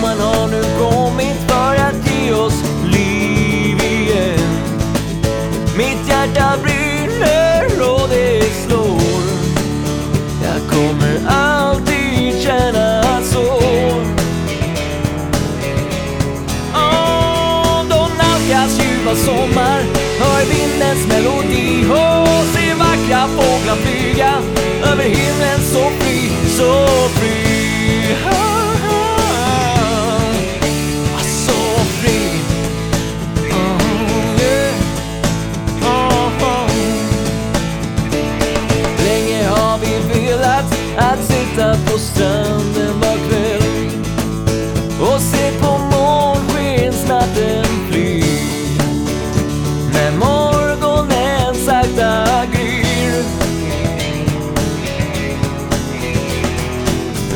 man har nu kommit för att ge oss liv igen. Mitt hjärta brinner och det slår. Jag kommer alltid känna så. Oh, Donaldas ljuva sommar, hör vindens melodi och se vackra fåglar flyga.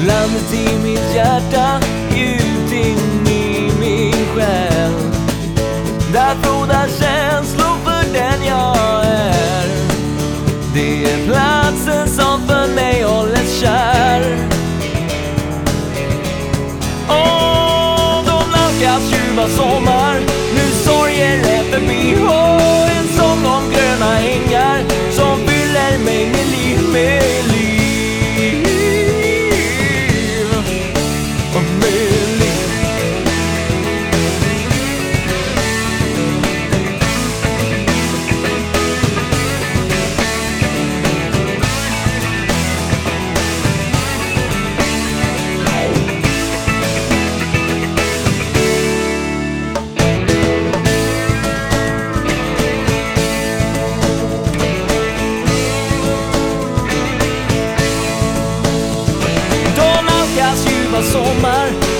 Landet i mitt hjärta, djupt in i min själ. Där frodas känslor för den jag är. Det är platsen som för mig hålles kär. Åh, de nalkas ljuva sommar. Nu sorger är förbi. sommar.